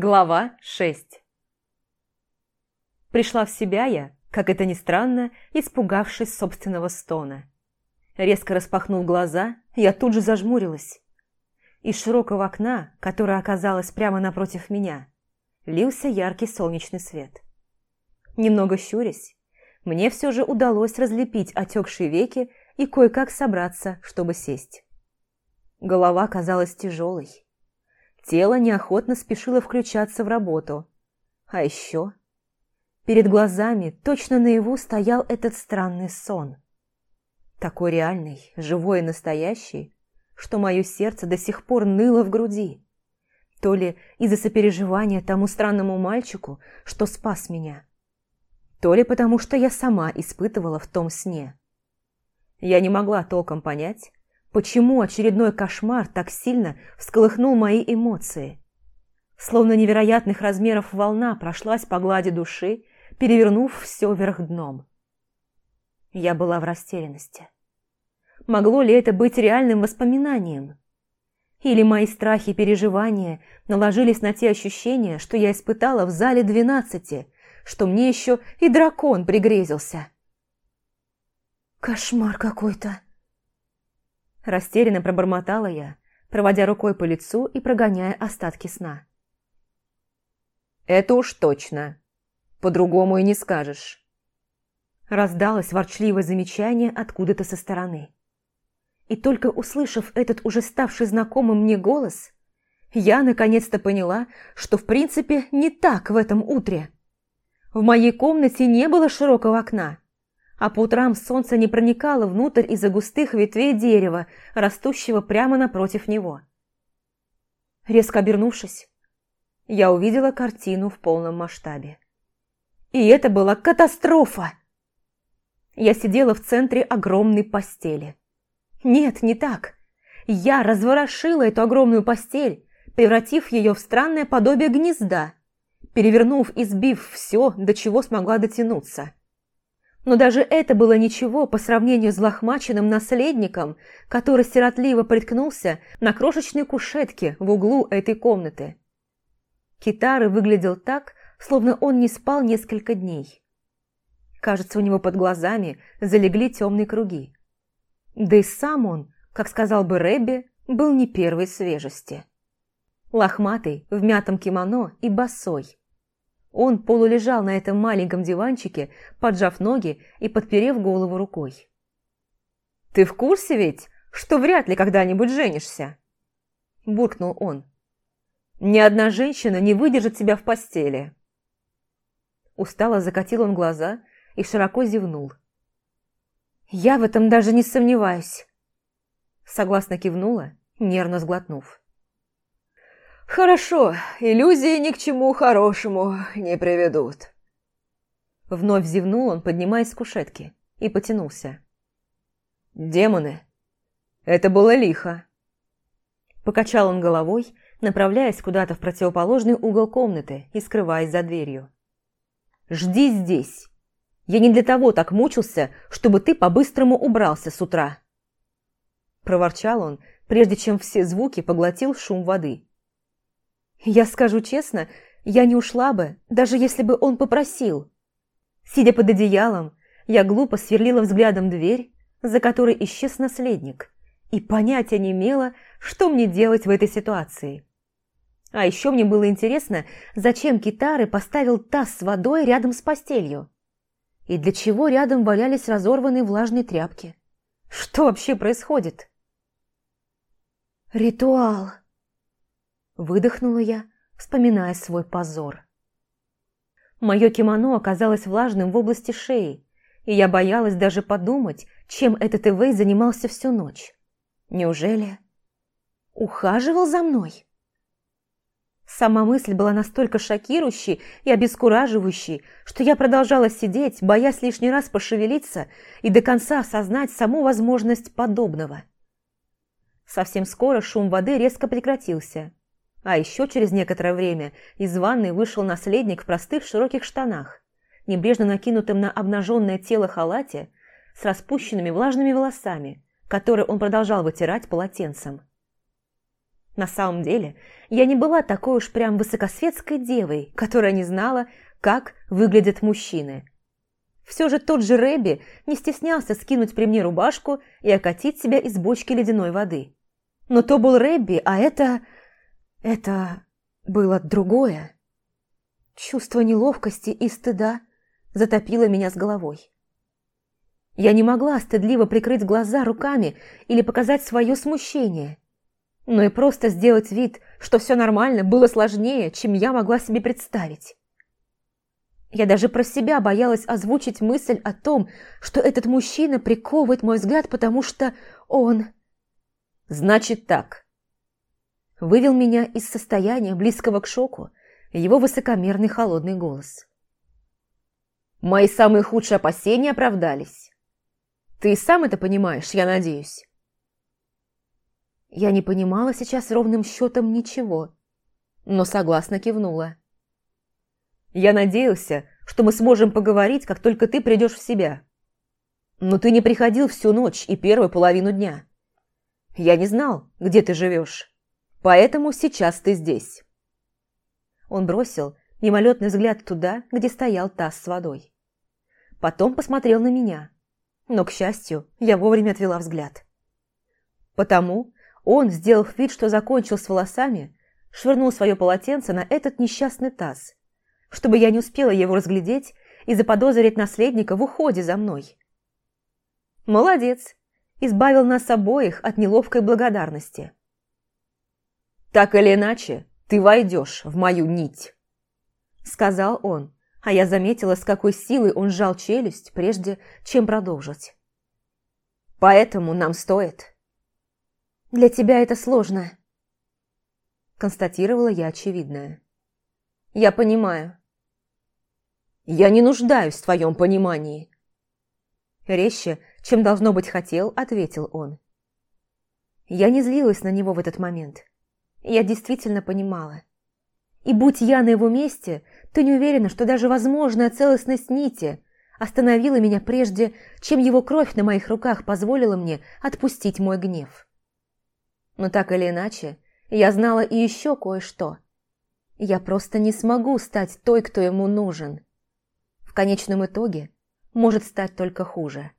Глава 6 Пришла в себя я, как это ни странно, испугавшись собственного стона. Резко распахнув глаза, я тут же зажмурилась. Из широкого окна, которое оказалось прямо напротив меня, лился яркий солнечный свет. Немного щурясь, мне все же удалось разлепить отекшие веки и кое-как собраться, чтобы сесть. Голова казалась тяжелой. Тело неохотно спешило включаться в работу. А еще... Перед глазами точно наяву стоял этот странный сон. Такой реальный, живой и настоящий, что мое сердце до сих пор ныло в груди. То ли из-за сопереживания тому странному мальчику, что спас меня, то ли потому, что я сама испытывала в том сне. Я не могла толком понять, почему очередной кошмар так сильно всколыхнул мои эмоции. Словно невероятных размеров волна прошлась по глади души, перевернув все вверх дном. Я была в растерянности. Могло ли это быть реальным воспоминанием? Или мои страхи и переживания наложились на те ощущения, что я испытала в зале двенадцати, что мне еще и дракон пригрезился? «Кошмар какой-то!» Растерянно пробормотала я, проводя рукой по лицу и прогоняя остатки сна. «Это уж точно. По-другому и не скажешь». Раздалось ворчливое замечание откуда-то со стороны. И только услышав этот уже ставший знакомым мне голос, я наконец-то поняла, что в принципе не так в этом утре. В моей комнате не было широкого окна, а по утрам солнце не проникало внутрь из-за густых ветвей дерева, растущего прямо напротив него. Резко обернувшись, я увидела картину в полном масштабе. И это была катастрофа! Я сидела в центре огромной постели. Нет, не так. Я разворошила эту огромную постель, превратив ее в странное подобие гнезда, перевернув и сбив все, до чего смогла дотянуться. Но даже это было ничего по сравнению с лохмаченным наследником, который сиротливо приткнулся на крошечной кушетке в углу этой комнаты. Китары выглядел так, словно он не спал несколько дней. Кажется, у него под глазами залегли темные круги. Да и сам он, как сказал бы Рэбби, был не первой свежести. Лохматый, в мятом кимоно и босой. Он полулежал на этом маленьком диванчике, поджав ноги и подперев голову рукой. «Ты в курсе ведь, что вряд ли когда-нибудь женишься?» Буркнул он. «Ни одна женщина не выдержит тебя в постели». Устало закатил он глаза и широко зевнул. «Я в этом даже не сомневаюсь», — согласно кивнула, нервно сглотнув. «Хорошо, иллюзии ни к чему хорошему не приведут». Вновь зевнул он, поднимаясь с кушетки, и потянулся. «Демоны! Это было лихо!» Покачал он головой, направляясь куда-то в противоположный угол комнаты и скрываясь за дверью. «Жди здесь!» Я не для того так мучился, чтобы ты по-быстрому убрался с утра. Проворчал он, прежде чем все звуки поглотил шум воды. Я скажу честно, я не ушла бы, даже если бы он попросил. Сидя под одеялом, я глупо сверлила взглядом дверь, за которой исчез наследник, и понятия не имела, что мне делать в этой ситуации. А еще мне было интересно, зачем Китары поставил таз с водой рядом с постелью. И для чего рядом валялись разорванные влажные тряпки? Что вообще происходит? «Ритуал!» Выдохнула я, вспоминая свой позор. Мое кимоно оказалось влажным в области шеи, и я боялась даже подумать, чем этот Эвей занимался всю ночь. Неужели ухаживал за мной? Сама мысль была настолько шокирующей и обескураживающей, что я продолжала сидеть, боясь лишний раз пошевелиться и до конца осознать саму возможность подобного. Совсем скоро шум воды резко прекратился, а еще через некоторое время из ванной вышел наследник в простых широких штанах, небрежно накинутым на обнаженное тело халате с распущенными влажными волосами, которые он продолжал вытирать полотенцем. На самом деле, я не была такой уж прям высокосветской девой, которая не знала, как выглядят мужчины. Все же тот же Рэби не стеснялся скинуть при мне рубашку и окатить себя из бочки ледяной воды. Но то был Рэбби, а это... это... было другое. Чувство неловкости и стыда затопило меня с головой. Я не могла стыдливо прикрыть глаза руками или показать свое смущение. Но и просто сделать вид, что все нормально, было сложнее, чем я могла себе представить. Я даже про себя боялась озвучить мысль о том, что этот мужчина приковывает мой взгляд, потому что он... «Значит так». Вывел меня из состояния, близкого к шоку, его высокомерный холодный голос. «Мои самые худшие опасения оправдались. Ты сам это понимаешь, я надеюсь?» Я не понимала сейчас ровным счетом ничего, но согласно кивнула. Я надеялся, что мы сможем поговорить, как только ты придешь в себя. Но ты не приходил всю ночь и первую половину дня. Я не знал, где ты живешь, поэтому сейчас ты здесь». Он бросил мимолетный взгляд туда, где стоял таз с водой. Потом посмотрел на меня, но, к счастью, я вовремя отвела взгляд. Потому он, сделав вид, что закончил с волосами, швырнул свое полотенце на этот несчастный таз чтобы я не успела его разглядеть и заподозрить наследника в уходе за мной. Молодец, избавил нас обоих от неловкой благодарности. «Так или иначе, ты войдешь в мою нить», — сказал он, а я заметила, с какой силой он сжал челюсть, прежде чем продолжить. «Поэтому нам стоит». «Для тебя это сложно», — констатировала я очевидное. «Я понимаю. Я не нуждаюсь в твоем понимании. Резче, чем должно быть хотел, ответил он. Я не злилась на него в этот момент. Я действительно понимала. И будь я на его месте, то не уверена, что даже возможная целостность нити остановила меня прежде, чем его кровь на моих руках позволила мне отпустить мой гнев. Но так или иначе, я знала и еще кое-что. Я просто не смогу стать той, кто ему нужен конечном итоге может стать только хуже.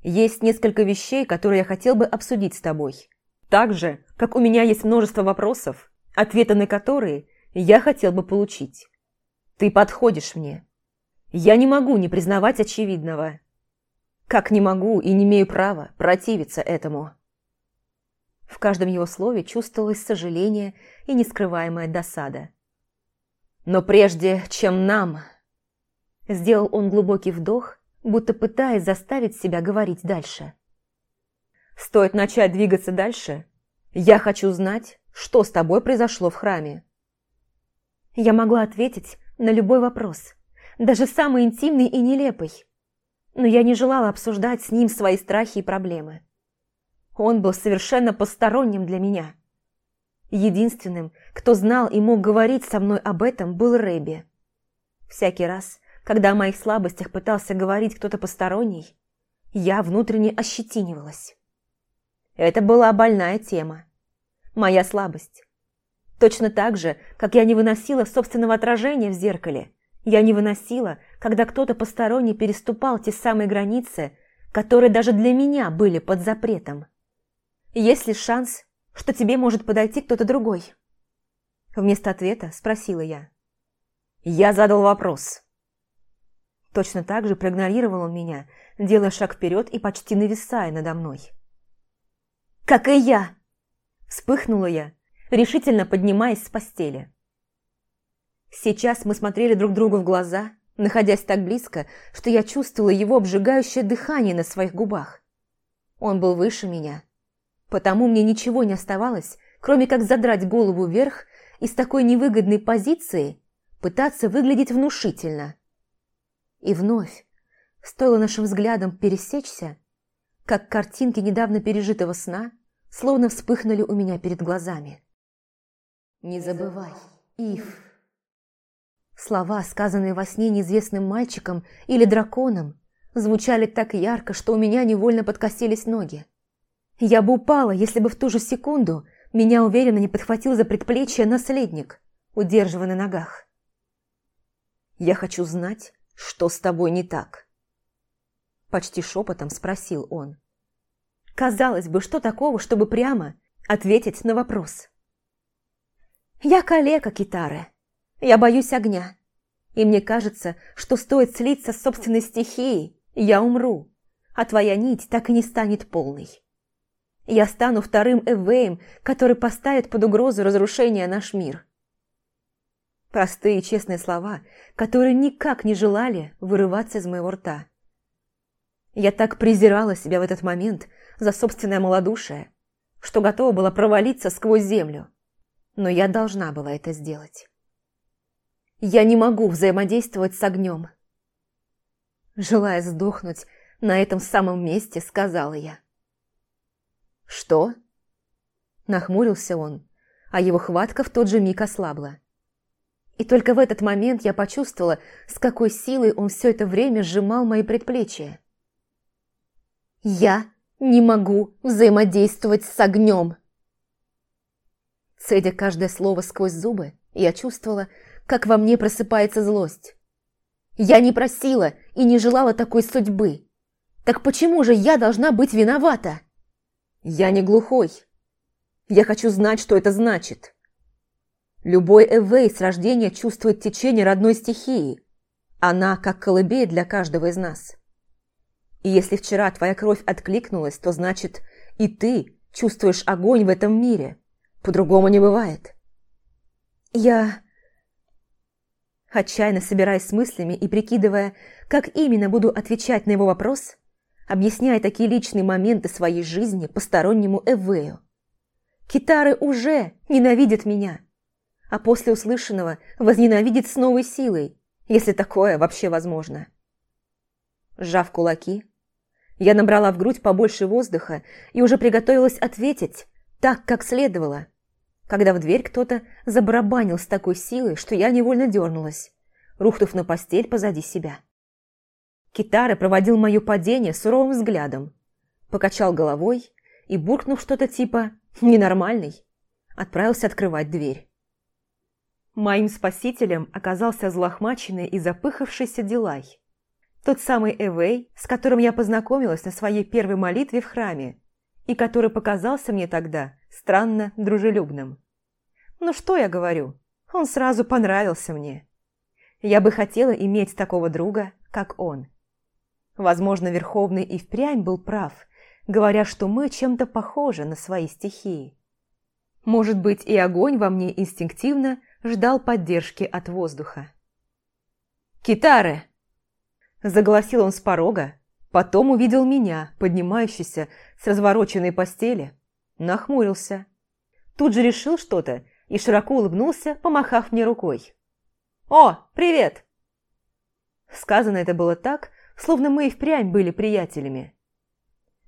Есть несколько вещей, которые я хотел бы обсудить с тобой. Так же, как у меня есть множество вопросов, ответы на которые я хотел бы получить. Ты подходишь мне. Я не могу не признавать очевидного. Как не могу и не имею права противиться этому. В каждом его слове чувствовалось сожаление и нескрываемая досада. Но прежде чем нам Сделал он глубокий вдох, будто пытаясь заставить себя говорить дальше. «Стоит начать двигаться дальше. Я хочу знать, что с тобой произошло в храме». Я могла ответить на любой вопрос, даже самый интимный и нелепый. Но я не желала обсуждать с ним свои страхи и проблемы. Он был совершенно посторонним для меня. Единственным, кто знал и мог говорить со мной об этом, был Рэби. Всякий раз, когда о моих слабостях пытался говорить кто-то посторонний, я внутренне ощетинивалась. Это была больная тема. Моя слабость. Точно так же, как я не выносила собственного отражения в зеркале, я не выносила, когда кто-то посторонний переступал те самые границы, которые даже для меня были под запретом. Есть ли шанс, что тебе может подойти кто-то другой? Вместо ответа спросила я. Я задал вопрос. Точно так же проигнорировал он меня, делая шаг вперед и почти нависая надо мной. «Как и я!» Вспыхнула я, решительно поднимаясь с постели. Сейчас мы смотрели друг другу в глаза, находясь так близко, что я чувствовала его обжигающее дыхание на своих губах. Он был выше меня, потому мне ничего не оставалось, кроме как задрать голову вверх и с такой невыгодной позиции пытаться выглядеть внушительно – и вновь, стоило нашим взглядом пересечься, как картинки недавно пережитого сна словно вспыхнули у меня перед глазами. «Не забывай, Ив!» Слова, сказанные во сне неизвестным мальчиком или драконом, звучали так ярко, что у меня невольно подкосились ноги. Я бы упала, если бы в ту же секунду меня уверенно не подхватил за предплечье наследник, удерживая на ногах. «Я хочу знать, что с тобой не так?» Почти шепотом спросил он. Казалось бы, что такого, чтобы прямо ответить на вопрос? «Я калека, Китары. Я боюсь огня. И мне кажется, что стоит слиться с собственной стихией, я умру, а твоя нить так и не станет полной. Я стану вторым Эвеем, который поставит под угрозу разрушения наш мир». Простые честные слова, которые никак не желали вырываться из моего рта. Я так презирала себя в этот момент за собственное малодушие, что готова была провалиться сквозь землю. Но я должна была это сделать. Я не могу взаимодействовать с огнем. Желая сдохнуть на этом самом месте, сказала я. «Что?» Нахмурился он, а его хватка в тот же миг ослабла. И только в этот момент я почувствовала, с какой силой он все это время сжимал мои предплечья. Я не могу взаимодействовать с огнем. Цедя каждое слово сквозь зубы, я чувствовала, как во мне просыпается злость. Я не просила и не желала такой судьбы. Так почему же я должна быть виновата? Я не глухой. Я хочу знать, что это значит. Любой Эвей с рождения чувствует течение родной стихии. Она как колыбель для каждого из нас. И если вчера твоя кровь откликнулась, то значит и ты чувствуешь огонь в этом мире. По-другому не бывает. Я... Отчаянно собираясь с мыслями и прикидывая, как именно буду отвечать на его вопрос, объясняя такие личные моменты своей жизни постороннему Эвею. Китары уже ненавидят меня, а после услышанного возненавидит с новой силой, если такое вообще возможно. Сжав кулаки, я набрала в грудь побольше воздуха и уже приготовилась ответить так, как следовало, когда в дверь кто-то забарабанил с такой силой, что я невольно дернулась, рухнув на постель позади себя. Китара проводил мое падение суровым взглядом, покачал головой и, буркнув что-то типа «ненормальный», отправился открывать дверь. Моим спасителем оказался злохмаченный и запыхавшийся Дилай. Тот самый Эвей, с которым я познакомилась на своей первой молитве в храме, и который показался мне тогда странно дружелюбным. Ну что я говорю, он сразу понравился мне. Я бы хотела иметь такого друга, как он. Возможно, Верховный и впрямь был прав, говоря, что мы чем-то похожи на свои стихии. Может быть, и огонь во мне инстинктивно ждал поддержки от воздуха. «Китары!» Загласил он с порога, потом увидел меня, поднимающийся с развороченной постели, нахмурился. Тут же решил что-то и широко улыбнулся, помахав мне рукой. «О, привет!» Сказано это было так, словно мы и впрямь были приятелями.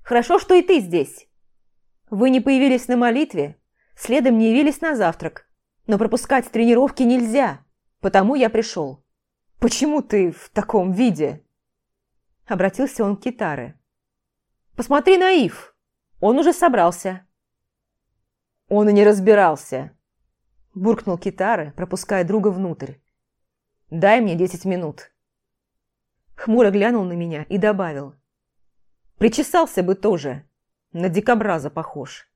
«Хорошо, что и ты здесь. Вы не появились на молитве, следом не явились на завтрак, но пропускать тренировки нельзя, потому я пришел. Почему ты в таком виде?» Обратился он к Китаре. «Посмотри на Ив! Он уже собрался!» «Он и не разбирался!» Буркнул Китара, пропуская друга внутрь. «Дай мне десять минут!» Хмуро глянул на меня и добавил. «Причесался бы тоже, на дикобраза похож!»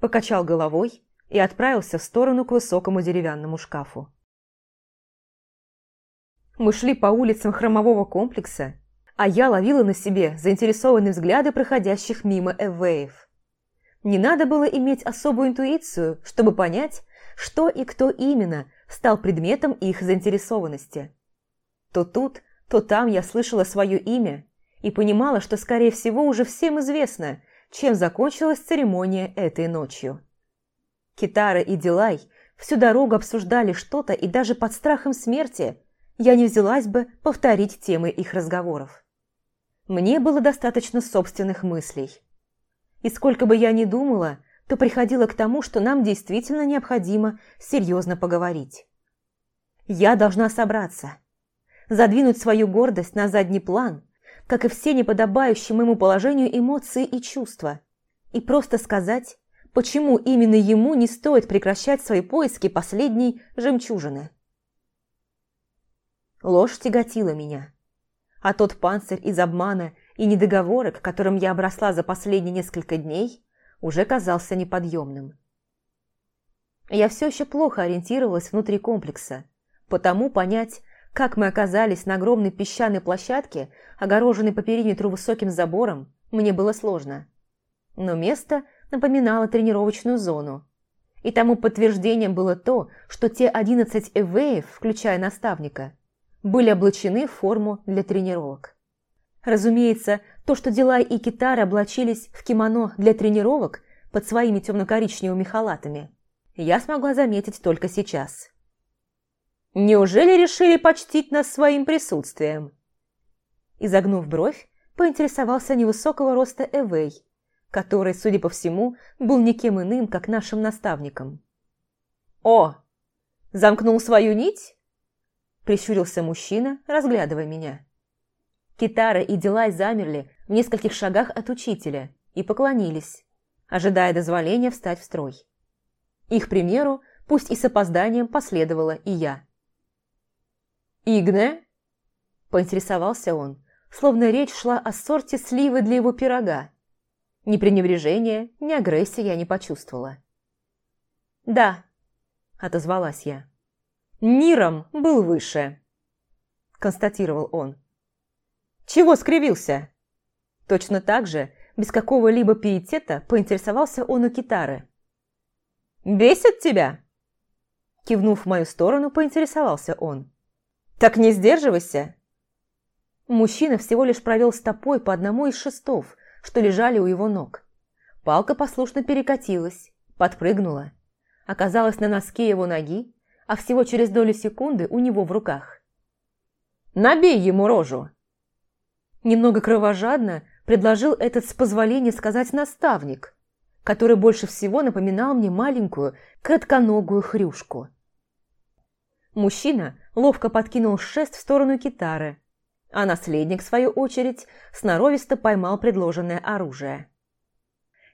Покачал головой и отправился в сторону к высокому деревянному шкафу. Мы шли по улицам хромового комплекса, а я ловила на себе заинтересованные взгляды проходящих мимо эвеев. Не надо было иметь особую интуицию, чтобы понять, что и кто именно стал предметом их заинтересованности. То тут, то там я слышала свое имя и понимала, что, скорее всего, уже всем известно, чем закончилась церемония этой ночью. Китара и Дилай всю дорогу обсуждали что-то, и даже под страхом смерти я не взялась бы повторить темы их разговоров. Мне было достаточно собственных мыслей. И сколько бы я ни думала, то приходила к тому, что нам действительно необходимо серьезно поговорить. Я должна собраться, задвинуть свою гордость на задний план, как и все неподобающие моему положению эмоции и чувства, и просто сказать, почему именно ему не стоит прекращать свои поиски последней жемчужины. Ложь тяготила меня. А тот панцирь из обмана и недоговорок, которым я обросла за последние несколько дней, уже казался неподъемным. Я все еще плохо ориентировалась внутри комплекса, потому понять, как мы оказались на огромной песчаной площадке, огороженной по периметру высоким забором, мне было сложно. Но место напоминало тренировочную зону. И тому подтверждением было то, что те 11 эвеев, включая наставника, были облачены в форму для тренировок. Разумеется, то, что Дилай и Китара облачились в кимоно для тренировок под своими темно-коричневыми халатами, я смогла заметить только сейчас. Неужели решили почтить нас своим присутствием? Изогнув бровь, поинтересовался невысокого роста Эвей, который, судя по всему, был никем иным, как нашим наставником. «О, замкнул свою нить?» Прищурился мужчина, разглядывая меня. Китара и Дилай замерли в нескольких шагах от учителя и поклонились, ожидая дозволения встать в строй. Их примеру, пусть и с опозданием, последовала и я. «Игне?» – поинтересовался он, словно речь шла о сорте сливы для его пирога. Ни пренебрежения, ни агрессии я не почувствовала. «Да», – отозвалась я. «Ниром был выше», – констатировал он. «Чего скривился?» Точно так же, без какого-либо пиетета, поинтересовался он у китары. «Бесит тебя?» Кивнув в мою сторону, поинтересовался он. «Так не сдерживайся!» Мужчина всего лишь провел стопой по одному из шестов, что лежали у его ног. Палка послушно перекатилась, подпрыгнула, оказалась на носке его ноги, а всего через долю секунды у него в руках. «Набей ему рожу!» Немного кровожадно предложил этот с позволения сказать наставник, который больше всего напоминал мне маленькую кратконогую хрюшку. Мужчина ловко подкинул шест в сторону китары, а наследник, в свою очередь, сноровисто поймал предложенное оружие.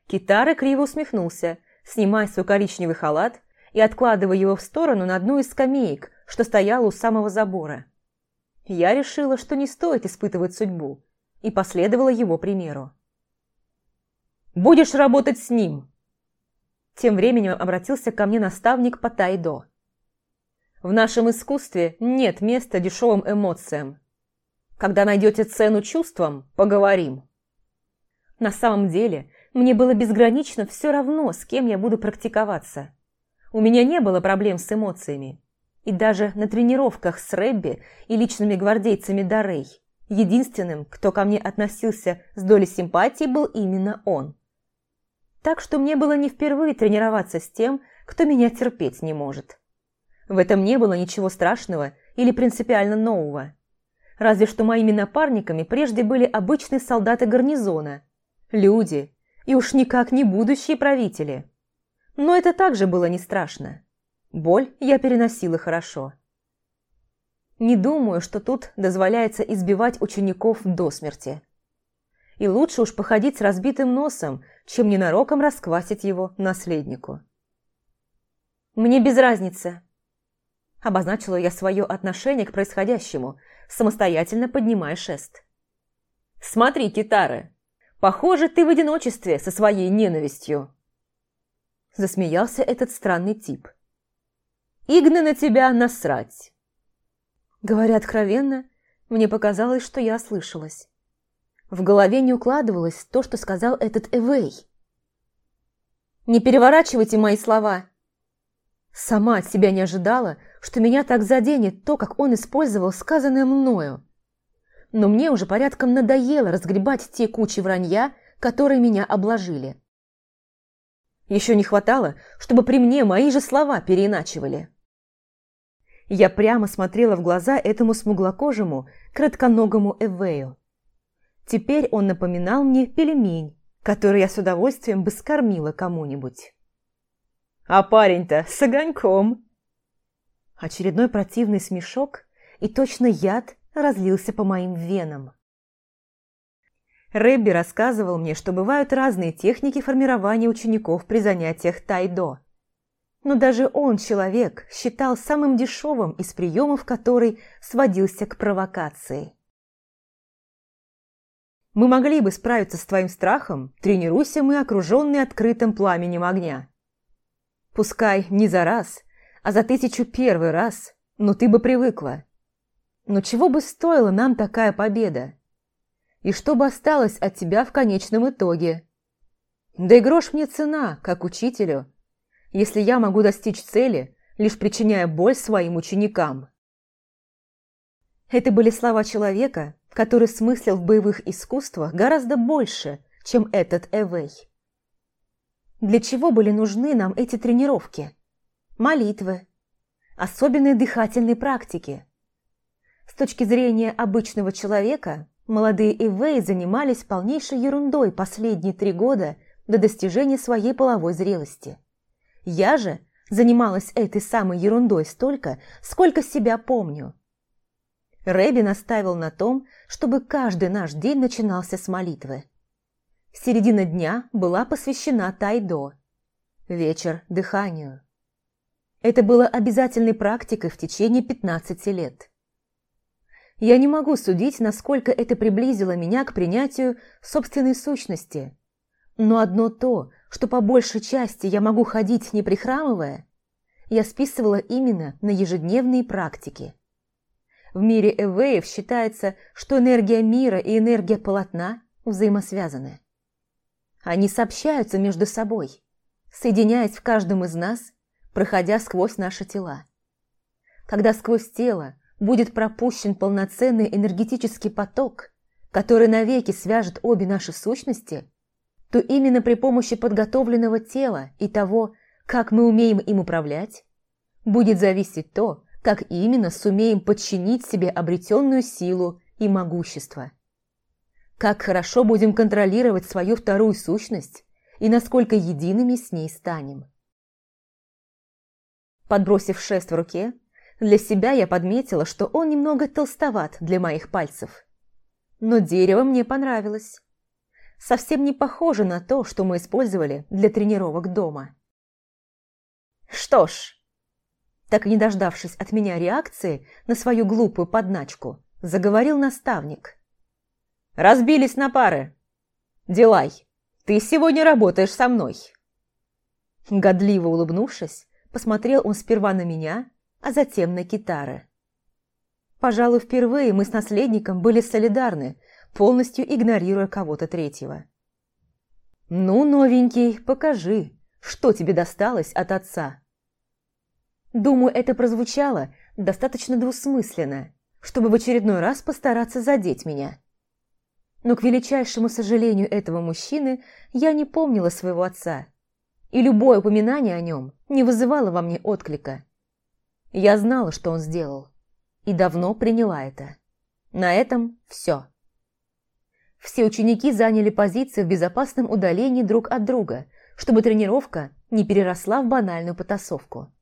Китара криво усмехнулся, снимая свой коричневый халат и откладывая его в сторону на одну из скамеек, что стояла у самого забора. Я решила, что не стоит испытывать судьбу, и последовала его примеру. «Будешь работать с ним!» Тем временем обратился ко мне наставник по тайдо. В нашем искусстве нет места дешевым эмоциям. Когда найдете цену чувствам, поговорим. На самом деле, мне было безгранично все равно, с кем я буду практиковаться. У меня не было проблем с эмоциями. И даже на тренировках с Рэбби и личными гвардейцами Дарей единственным, кто ко мне относился с долей симпатии, был именно он. Так что мне было не впервые тренироваться с тем, кто меня терпеть не может. В этом не было ничего страшного или принципиально нового. Разве что моими напарниками прежде были обычные солдаты гарнизона, люди и уж никак не будущие правители. Но это также было не страшно. Боль я переносила хорошо. Не думаю, что тут дозволяется избивать учеников до смерти. И лучше уж походить с разбитым носом, чем ненароком расквасить его наследнику. «Мне без разницы», Обозначила я свое отношение к происходящему, самостоятельно поднимая шест. «Смотри, Китары, похоже, ты в одиночестве со своей ненавистью!» Засмеялся этот странный тип. «Игны на тебя насрать!» Говоря откровенно, мне показалось, что я ослышалась. В голове не укладывалось то, что сказал этот Эвей. «Не переворачивайте мои слова!» Сама от себя не ожидала, что меня так заденет то, как он использовал сказанное мною. Но мне уже порядком надоело разгребать те кучи вранья, которые меня обложили. Еще не хватало, чтобы при мне мои же слова переиначивали. Я прямо смотрела в глаза этому смуглокожему, кратконогому Эвею. Теперь он напоминал мне пельмень, который я с удовольствием бы скормила кому-нибудь. «А парень-то с огоньком!» Очередной противный смешок, и точно яд разлился по моим венам. Рэбби рассказывал мне, что бывают разные техники формирования учеников при занятиях тайдо. Но даже он, человек, считал самым дешевым из приемов, который сводился к провокации. Мы могли бы справиться с твоим страхом, тренируйся мы, окруженные открытым пламенем огня. Пускай не за раз, а за тысячу первый раз, но ты бы привыкла. Но чего бы стоила нам такая победа? И что бы осталось от тебя в конечном итоге? Да и грош мне цена, как учителю, если я могу достичь цели, лишь причиняя боль своим ученикам. Это были слова человека, который смыслил в боевых искусствах гораздо больше, чем этот Эвей. Для чего были нужны нам эти тренировки? Молитвы, особенные дыхательные практики. С точки зрения обычного человека, молодые Эвей занимались полнейшей ерундой последние три года до достижения своей половой зрелости. Я же занималась этой самой ерундой столько, сколько себя помню. Рэби наставил на том, чтобы каждый наш день начинался с молитвы. Середина дня была посвящена тайдо, вечер – дыханию. Это было обязательной практикой в течение 15 лет. Я не могу судить, насколько это приблизило меня к принятию собственной сущности. Но одно то, что по большей части я могу ходить не прихрамывая, я списывала именно на ежедневные практики. В мире эвеев считается, что энергия мира и энергия полотна взаимосвязаны. Они сообщаются между собой, соединяясь в каждом из нас, проходя сквозь наши тела. Когда сквозь тело будет пропущен полноценный энергетический поток, который навеки свяжет обе наши сущности, то именно при помощи подготовленного тела и того, как мы умеем им управлять, будет зависеть то, как именно сумеем подчинить себе обретенную силу и могущество. Как хорошо будем контролировать свою вторую сущность и насколько едиными с ней станем. Подбросив шест в руке, для себя я подметила, что он немного толстоват для моих пальцев. Но дерево мне понравилось. Совсем не похоже на то, что мы использовали для тренировок дома. Что ж, так и не дождавшись от меня реакции на свою глупую подначку, заговорил наставник. Разбились на пары. Делай, ты сегодня работаешь со мной. Годливо улыбнувшись, посмотрел он сперва на меня, а затем на китары. Пожалуй, впервые мы с наследником были солидарны, полностью игнорируя кого-то третьего. «Ну, новенький, покажи, что тебе досталось от отца». Думаю, это прозвучало достаточно двусмысленно, чтобы в очередной раз постараться задеть меня. Но к величайшему сожалению этого мужчины я не помнила своего отца, и любое упоминание о нем не вызывало во мне отклика. Я знала, что он сделал, и давно приняла это. На этом все. Все ученики заняли позиции в безопасном удалении друг от друга, чтобы тренировка не переросла в банальную потасовку.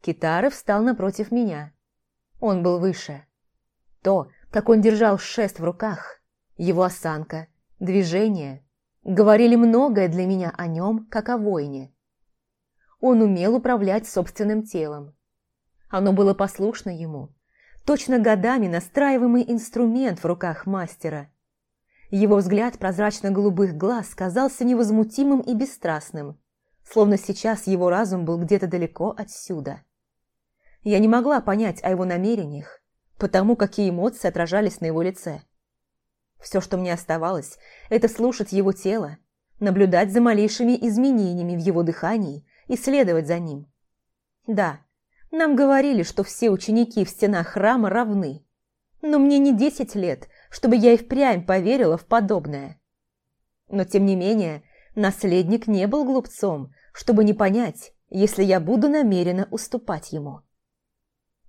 Китары встал напротив меня. Он был выше. То, как он держал шест в руках – его осанка, движения говорили многое для меня о нем, как о воине. Он умел управлять собственным телом. Оно было послушно ему, точно годами настраиваемый инструмент в руках мастера. Его взгляд прозрачно-голубых глаз казался невозмутимым и бесстрастным, словно сейчас его разум был где-то далеко отсюда. Я не могла понять о его намерениях, потому какие эмоции отражались на его лице. Все, что мне оставалось, это слушать его тело, наблюдать за малейшими изменениями в его дыхании и следовать за ним. Да, нам говорили, что все ученики в стенах храма равны, но мне не десять лет, чтобы я и впрямь поверила в подобное. Но, тем не менее, наследник не был глупцом, чтобы не понять, если я буду намеренно уступать ему.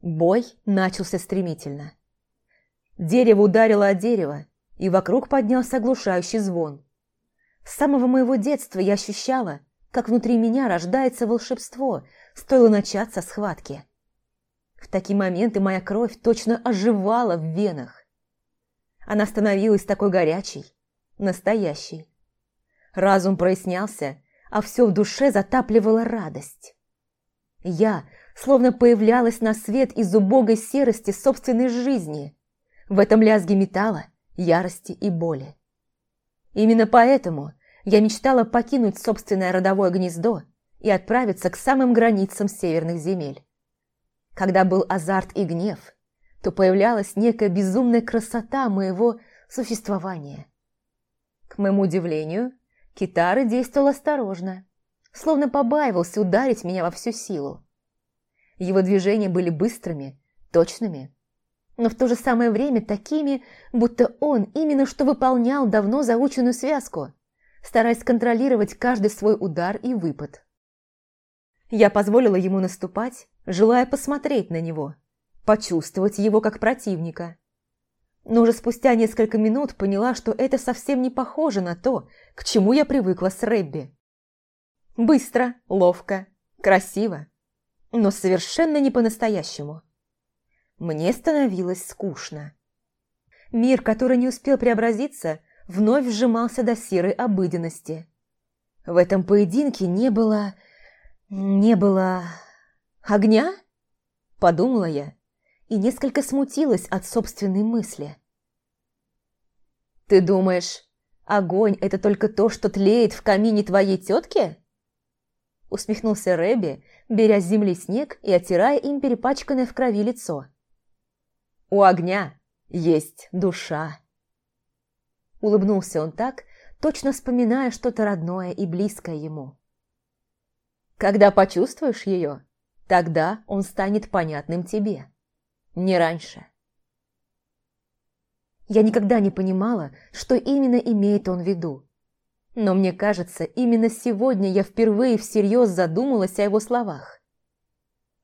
Бой начался стремительно. Дерево ударило о дерево, и вокруг поднялся оглушающий звон. С самого моего детства я ощущала, как внутри меня рождается волшебство, стоило начаться схватки. В такие моменты моя кровь точно оживала в венах. Она становилась такой горячей, настоящий. Разум прояснялся, а все в душе затапливала радость. Я словно появлялась на свет из убогой серости собственной жизни, в этом лязге металла, ярости и боли. Именно поэтому я мечтала покинуть собственное родовое гнездо и отправиться к самым границам северных земель. Когда был азарт и гнев, то появлялась некая безумная красота моего существования. К моему удивлению, Китары действовал осторожно, словно побаивался ударить меня во всю силу. Его движения были быстрыми, точными, но в то же самое время такими, будто он именно что выполнял давно заученную связку, стараясь контролировать каждый свой удар и выпад. Я позволила ему наступать, желая посмотреть на него, почувствовать его как противника. Но уже спустя несколько минут поняла, что это совсем не похоже на то, к чему я привыкла с Рэбби. Быстро, ловко, красиво, но совершенно не по-настоящему. Мне становилось скучно. Мир, который не успел преобразиться, вновь сжимался до серой обыденности. В этом поединке не было... не было... огня? Подумала я и несколько смутилась от собственной мысли. «Ты думаешь, огонь – это только то, что тлеет в камине твоей тетки?» Усмехнулся Рэби, беря с земли снег и оттирая им перепачканное в крови лицо. «У огня есть душа». Улыбнулся он так, точно вспоминая что-то родное и близкое ему. «Когда почувствуешь ее, тогда он станет понятным тебе. Не раньше». Я никогда не понимала, что именно имеет он в виду. Но мне кажется, именно сегодня я впервые всерьез задумалась о его словах.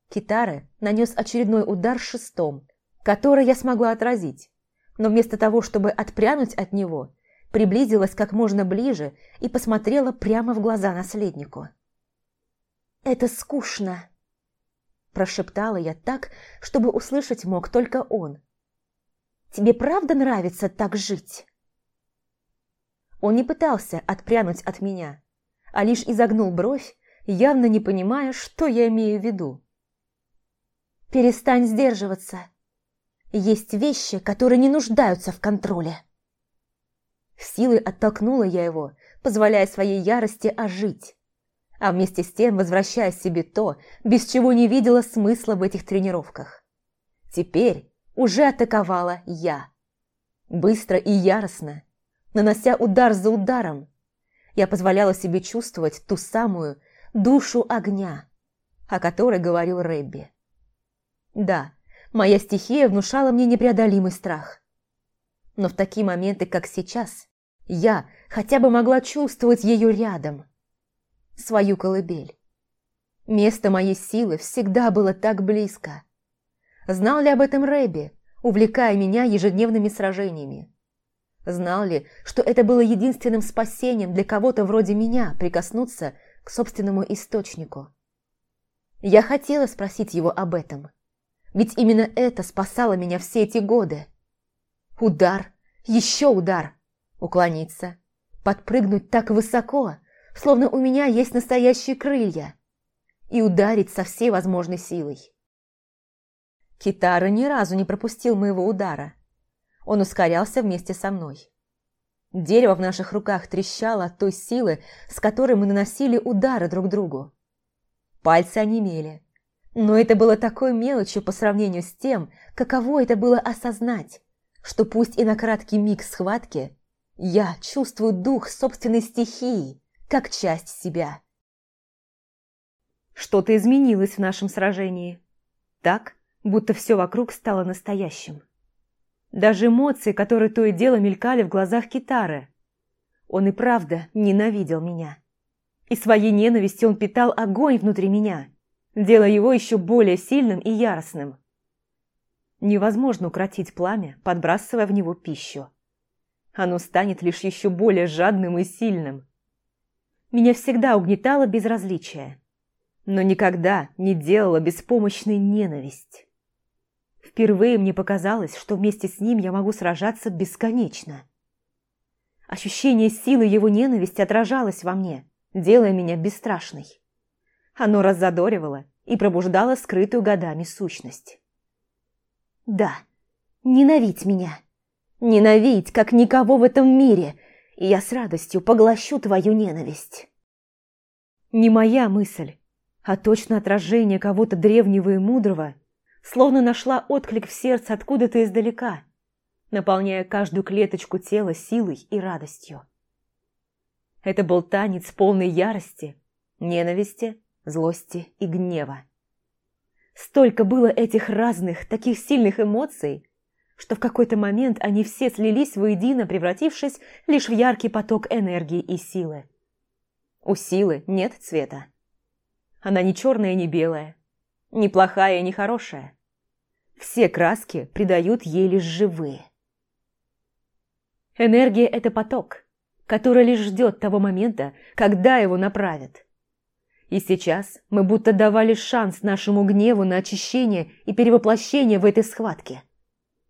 Китара нанес очередной удар шестом, который я смогла отразить, но вместо того, чтобы отпрянуть от него, приблизилась как можно ближе и посмотрела прямо в глаза наследнику. «Это скучно», – прошептала я так, чтобы услышать мог только он. «Тебе правда нравится так жить?» Он не пытался отпрянуть от меня, а лишь изогнул бровь, явно не понимая, что я имею в виду. «Перестань сдерживаться. Есть вещи, которые не нуждаются в контроле». Силой оттолкнула я его, позволяя своей ярости ожить, а вместе с тем возвращая себе то, без чего не видела смысла в этих тренировках. Теперь уже атаковала я. Быстро и яростно, нанося удар за ударом. Я позволяла себе чувствовать ту самую душу огня, о которой говорил Рэбби. Да, моя стихия внушала мне непреодолимый страх. Но в такие моменты, как сейчас, я хотя бы могла чувствовать ее рядом. Свою колыбель. Место моей силы всегда было так близко. Знал ли об этом Рэбби, увлекая меня ежедневными сражениями? Знал ли, что это было единственным спасением для кого-то вроде меня прикоснуться к собственному источнику? Я хотела спросить его об этом. Ведь именно это спасало меня все эти годы. Удар, еще удар, уклониться, подпрыгнуть так высоко, словно у меня есть настоящие крылья, и ударить со всей возможной силой. Китара ни разу не пропустил моего удара – он ускорялся вместе со мной. Дерево в наших руках трещало от той силы, с которой мы наносили удары друг другу. Пальцы онемели. Но это было такой мелочью по сравнению с тем, каково это было осознать, что пусть и на краткий миг схватки, я чувствую дух собственной стихии, как часть себя. Что-то изменилось в нашем сражении. Так, будто все вокруг стало настоящим. Даже эмоции, которые то и дело мелькали в глазах Китары. Он и правда ненавидел меня. И своей ненавистью он питал огонь внутри меня, делая его еще более сильным и яростным. Невозможно укротить пламя, подбрасывая в него пищу. Оно станет лишь еще более жадным и сильным. Меня всегда угнетало безразличие, но никогда не делала беспомощной ненависть. Впервые мне показалось, что вместе с ним я могу сражаться бесконечно. Ощущение силы его ненависти отражалось во мне, делая меня бесстрашной. Оно раззадоривало и пробуждало скрытую годами сущность. Да, ненавидь меня. Ненавидь, как никого в этом мире, и я с радостью поглощу твою ненависть. Не моя мысль, а точно отражение кого-то древнего и мудрого, словно нашла отклик в сердце откуда-то издалека, наполняя каждую клеточку тела силой и радостью. Это был танец полной ярости, ненависти, злости и гнева. Столько было этих разных, таких сильных эмоций, что в какой-то момент они все слились воедино, превратившись лишь в яркий поток энергии и силы. У силы нет цвета. Она не черная, не белая, не плохая, не хорошая. Все краски придают ей лишь живые. Энергия – это поток, который лишь ждет того момента, когда его направят. И сейчас мы будто давали шанс нашему гневу на очищение и перевоплощение в этой схватке.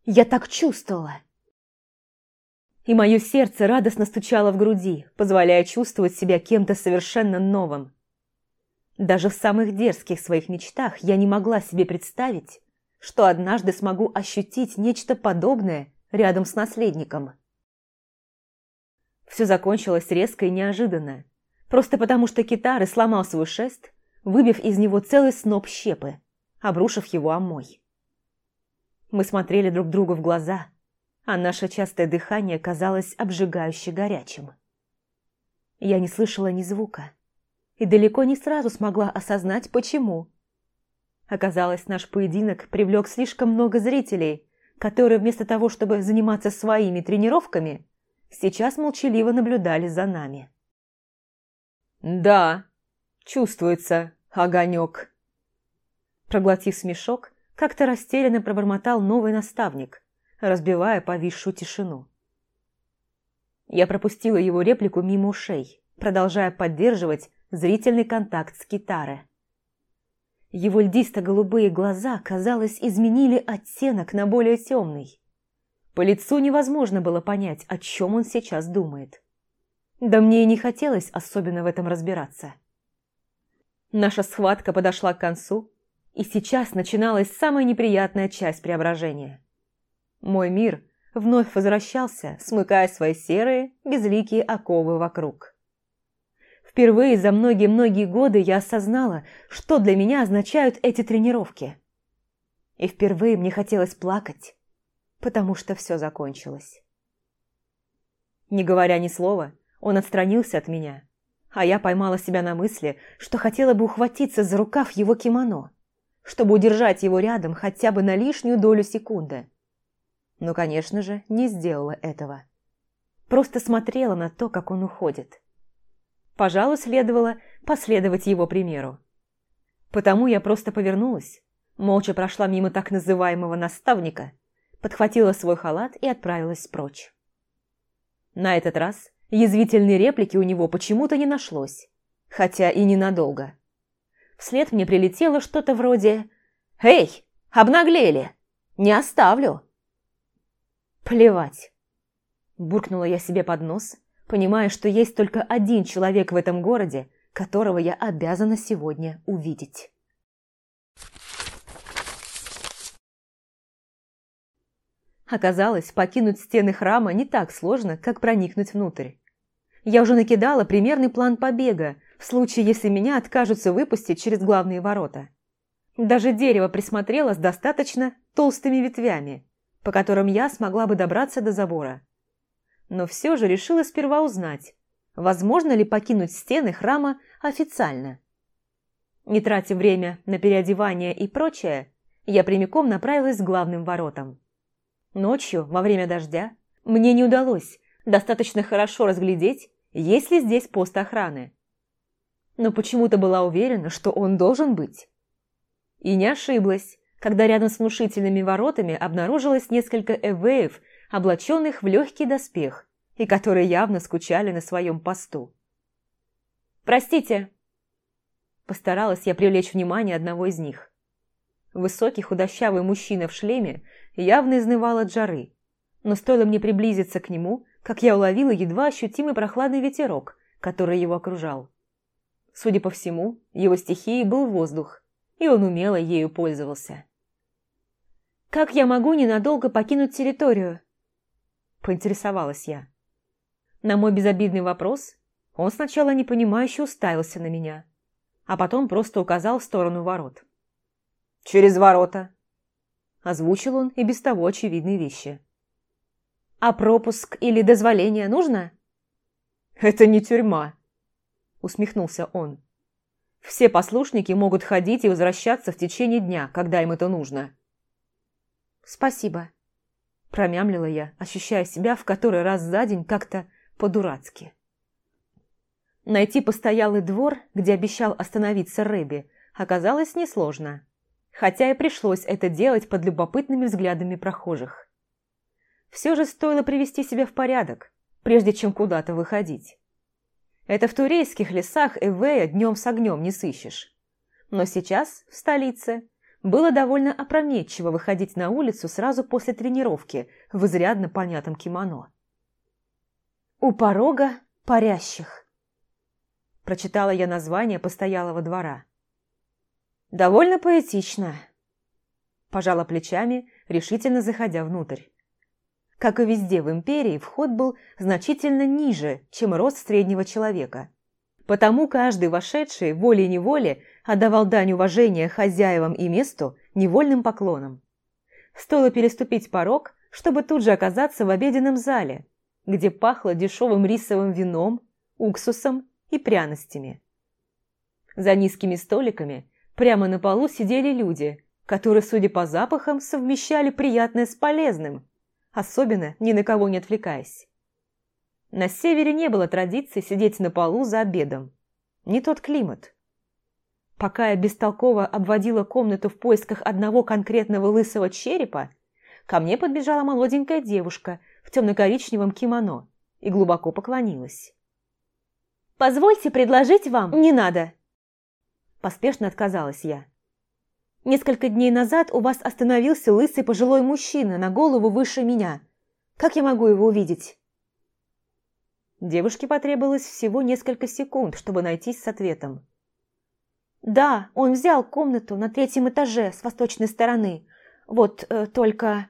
Я так чувствовала. И мое сердце радостно стучало в груди, позволяя чувствовать себя кем-то совершенно новым. Даже в самых дерзких своих мечтах я не могла себе представить, что однажды смогу ощутить нечто подобное рядом с наследником. Все закончилось резко и неожиданно, просто потому что Китары сломал свой шест, выбив из него целый сноп щепы, обрушив его о мой. Мы смотрели друг другу в глаза, а наше частое дыхание казалось обжигающе горячим. Я не слышала ни звука и далеко не сразу смогла осознать, почему. Оказалось, наш поединок привлек слишком много зрителей, которые вместо того, чтобы заниматься своими тренировками, сейчас молчаливо наблюдали за нами. «Да, чувствуется огонек». Проглотив смешок, как-то растерянно пробормотал новый наставник, разбивая повисшую тишину. Я пропустила его реплику мимо ушей, продолжая поддерживать зрительный контакт с Китаре. Его льдисто-голубые глаза, казалось, изменили оттенок на более темный. По лицу невозможно было понять, о чем он сейчас думает. Да мне и не хотелось особенно в этом разбираться. Наша схватка подошла к концу, и сейчас начиналась самая неприятная часть преображения. Мой мир вновь возвращался, смыкая свои серые, безликие оковы вокруг. Впервые за многие-многие годы я осознала, что для меня означают эти тренировки. И впервые мне хотелось плакать, потому что все закончилось. Не говоря ни слова, он отстранился от меня, а я поймала себя на мысли, что хотела бы ухватиться за рукав его кимоно, чтобы удержать его рядом хотя бы на лишнюю долю секунды. Но, конечно же, не сделала этого. Просто смотрела на то, как он уходит. Пожалуй, следовало последовать его примеру. Потому я просто повернулась, молча прошла мимо так называемого наставника подхватила свой халат и отправилась прочь. На этот раз язвительной реплики у него почему-то не нашлось, хотя и ненадолго. Вслед мне прилетело что-то вроде «Эй, обнаглели! Не оставлю!» «Плевать!» Буркнула я себе под нос, понимая, что есть только один человек в этом городе, которого я обязана сегодня увидеть. Оказалось, покинуть стены храма не так сложно, как проникнуть внутрь. Я уже накидала примерный план побега, в случае, если меня откажутся выпустить через главные ворота. Даже дерево присмотрело с достаточно толстыми ветвями, по которым я смогла бы добраться до забора. Но все же решила сперва узнать, возможно ли покинуть стены храма официально. Не тратя время на переодевание и прочее, я прямиком направилась к главным воротам. Ночью, во время дождя, мне не удалось достаточно хорошо разглядеть, есть ли здесь пост охраны. Но почему-то была уверена, что он должен быть. И не ошиблась, когда рядом с внушительными воротами обнаружилось несколько эвеев, облаченных в легкий доспех, и которые явно скучали на своем посту. «Простите!» Постаралась я привлечь внимание одного из них. Высокий худощавый мужчина в шлеме явно изнывал от жары, но стоило мне приблизиться к нему, как я уловила едва ощутимый прохладный ветерок, который его окружал. Судя по всему, его стихией был воздух, и он умело ею пользовался. «Как я могу ненадолго покинуть территорию?» – поинтересовалась я. На мой безобидный вопрос он сначала непонимающе уставился на меня, а потом просто указал в сторону ворот. «Через ворота!» – озвучил он и без того очевидные вещи. «А пропуск или дозволение нужно?» «Это не тюрьма», – усмехнулся он. «Все послушники могут ходить и возвращаться в течение дня, когда им это нужно». «Спасибо», – промямлила я, ощущая себя в который раз за день как-то по-дурацки. Найти постоялый двор, где обещал остановиться Рэби, оказалось несложно, хотя и пришлось это делать под любопытными взглядами прохожих. Все же стоило привести себя в порядок, прежде чем куда-то выходить. Это в турейских лесах Эвея днем с огнем не сыщешь. Но сейчас, в столице, было довольно опрометчиво выходить на улицу сразу после тренировки в изрядно понятном кимоно. «У порога парящих», – прочитала я название постоялого двора. «Довольно поэтично», – пожала плечами, решительно заходя внутрь. Как и везде в империи, вход был значительно ниже, чем рост среднего человека. Потому каждый вошедший волей-неволей отдавал дань уважения хозяевам и месту невольным поклоном. Стоило переступить порог, чтобы тут же оказаться в обеденном зале, где пахло дешевым рисовым вином, уксусом и пряностями. За низкими столиками прямо на полу сидели люди, которые, судя по запахам, совмещали приятное с полезным – особенно ни на кого не отвлекаясь. На севере не было традиции сидеть на полу за обедом. Не тот климат. Пока я бестолково обводила комнату в поисках одного конкретного лысого черепа, ко мне подбежала молоденькая девушка в темно-коричневом кимоно и глубоко поклонилась. «Позвольте предложить вам...» «Не надо!» Поспешно отказалась я. Несколько дней назад у вас остановился лысый пожилой мужчина на голову выше меня. Как я могу его увидеть?» Девушке потребовалось всего несколько секунд, чтобы найтись с ответом. «Да, он взял комнату на третьем этаже с восточной стороны. Вот э, только...»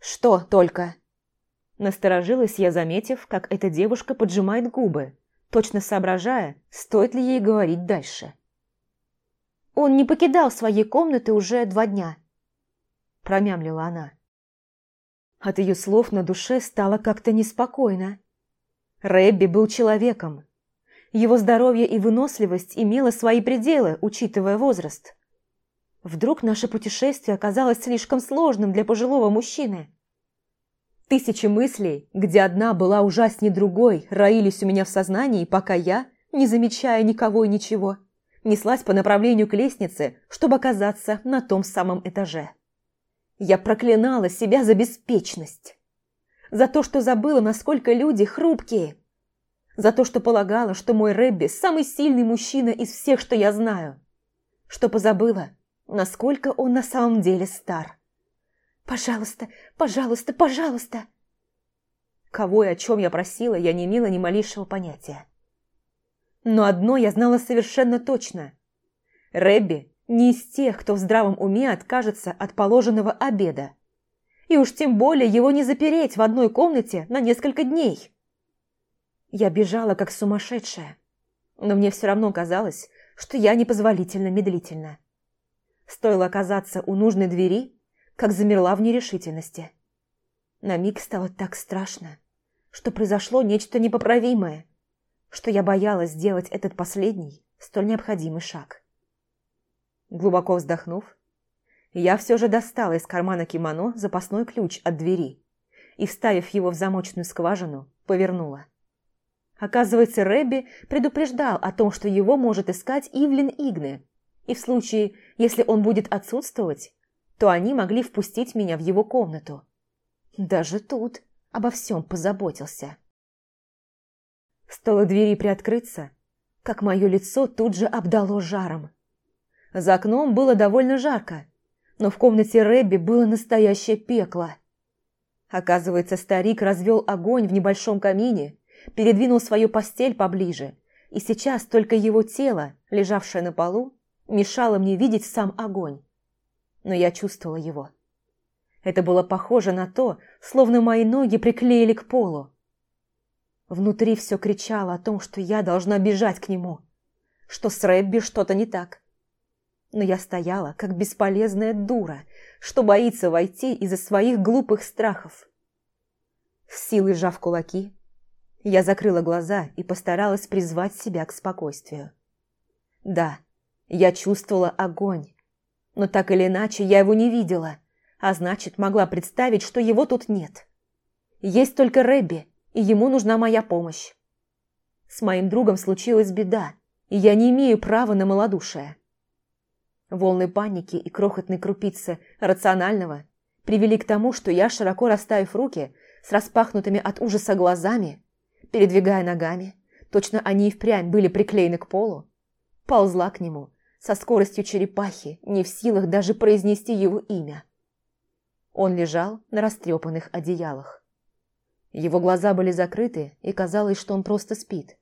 «Что только?» Насторожилась я, заметив, как эта девушка поджимает губы, точно соображая, стоит ли ей говорить дальше. Он не покидал своей комнаты уже два дня. Промямлила она. От ее слов на душе стало как-то неспокойно. Рэбби был человеком. Его здоровье и выносливость имело свои пределы, учитывая возраст. Вдруг наше путешествие оказалось слишком сложным для пожилого мужчины. Тысячи мыслей, где одна была ужаснее другой, роились у меня в сознании, пока я, не замечая никого и ничего, неслась по направлению к лестнице, чтобы оказаться на том самом этаже. Я проклинала себя за беспечность. За то, что забыла, насколько люди хрупкие. За то, что полагала, что мой Рэбби – самый сильный мужчина из всех, что я знаю. Что позабыла, насколько он на самом деле стар. «Пожалуйста, пожалуйста, пожалуйста!» Кого и о чем я просила, я не имела ни малейшего понятия. Но одно я знала совершенно точно. Рэбби не из тех, кто в здравом уме откажется от положенного обеда. И уж тем более его не запереть в одной комнате на несколько дней. Я бежала как сумасшедшая, но мне все равно казалось, что я непозволительно медлительна. Стоило оказаться у нужной двери, как замерла в нерешительности. На миг стало так страшно, что произошло нечто непоправимое – что я боялась сделать этот последний, столь необходимый шаг. Глубоко вздохнув, я все же достала из кармана кимоно запасной ключ от двери и, вставив его в замочную скважину, повернула. Оказывается, Рэбби предупреждал о том, что его может искать Ивлин Игне, и в случае, если он будет отсутствовать, то они могли впустить меня в его комнату. Даже тут обо всем позаботился. Стоило двери приоткрыться, как мое лицо тут же обдало жаром. За окном было довольно жарко, но в комнате Рэбби было настоящее пекло. Оказывается, старик развел огонь в небольшом камине, передвинул свою постель поближе, и сейчас только его тело, лежавшее на полу, мешало мне видеть сам огонь. Но я чувствовала его. Это было похоже на то, словно мои ноги приклеили к полу. Внутри все кричало о том, что я должна бежать к нему, что с Рэбби что-то не так. Но я стояла, как бесполезная дура, что боится войти из-за своих глупых страхов. С силой сжав кулаки, я закрыла глаза и постаралась призвать себя к спокойствию. Да, я чувствовала огонь, но так или иначе я его не видела, а значит, могла представить, что его тут нет. Есть только Рэбби, и ему нужна моя помощь. С моим другом случилась беда, и я не имею права на малодушие. Волны паники и крохотной крупицы рационального привели к тому, что я, широко расставив руки, с распахнутыми от ужаса глазами, передвигая ногами, точно они и впрямь были приклеены к полу, ползла к нему со скоростью черепахи, не в силах даже произнести его имя. Он лежал на растрепанных одеялах. Его глаза были закрыты, и казалось, что он просто спит.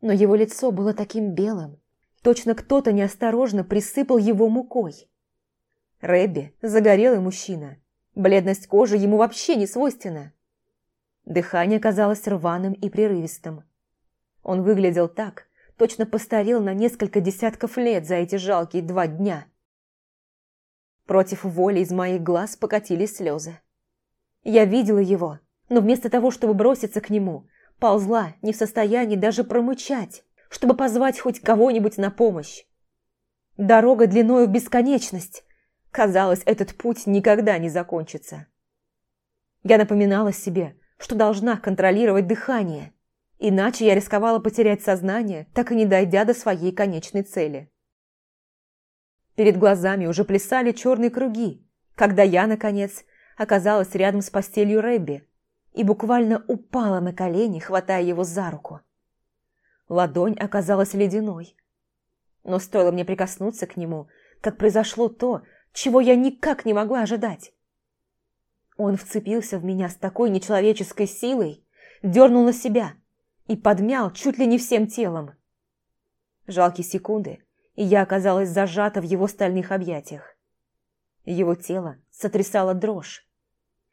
Но его лицо было таким белым, точно кто-то неосторожно присыпал его мукой. Рэбби – загорелый мужчина, бледность кожи ему вообще не свойственна. Дыхание казалось рваным и прерывистым. Он выглядел так, точно постарел на несколько десятков лет за эти жалкие два дня. Против воли из моих глаз покатились слезы. Я видела его – но вместо того, чтобы броситься к нему, ползла, не в состоянии даже промычать, чтобы позвать хоть кого-нибудь на помощь. Дорога длиною в бесконечность. Казалось, этот путь никогда не закончится. Я напоминала себе, что должна контролировать дыхание, иначе я рисковала потерять сознание, так и не дойдя до своей конечной цели. Перед глазами уже плясали черные круги, когда я, наконец, оказалась рядом с постелью Рэбби, и буквально упала на колени, хватая его за руку. Ладонь оказалась ледяной. Но стоило мне прикоснуться к нему, как произошло то, чего я никак не могла ожидать. Он вцепился в меня с такой нечеловеческой силой, дернул на себя и подмял чуть ли не всем телом. Жалкие секунды, и я оказалась зажата в его стальных объятиях. Его тело сотрясало дрожь,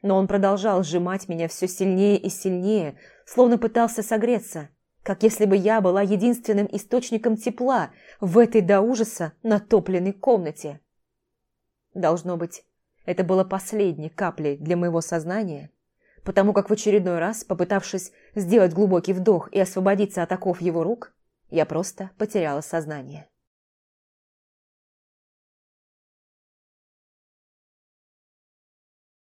но он продолжал сжимать меня все сильнее и сильнее, словно пытался согреться, как если бы я была единственным источником тепла в этой до ужаса натопленной комнате. Должно быть, это было последней каплей для моего сознания, потому как в очередной раз, попытавшись сделать глубокий вдох и освободиться от оков его рук, я просто потеряла сознание.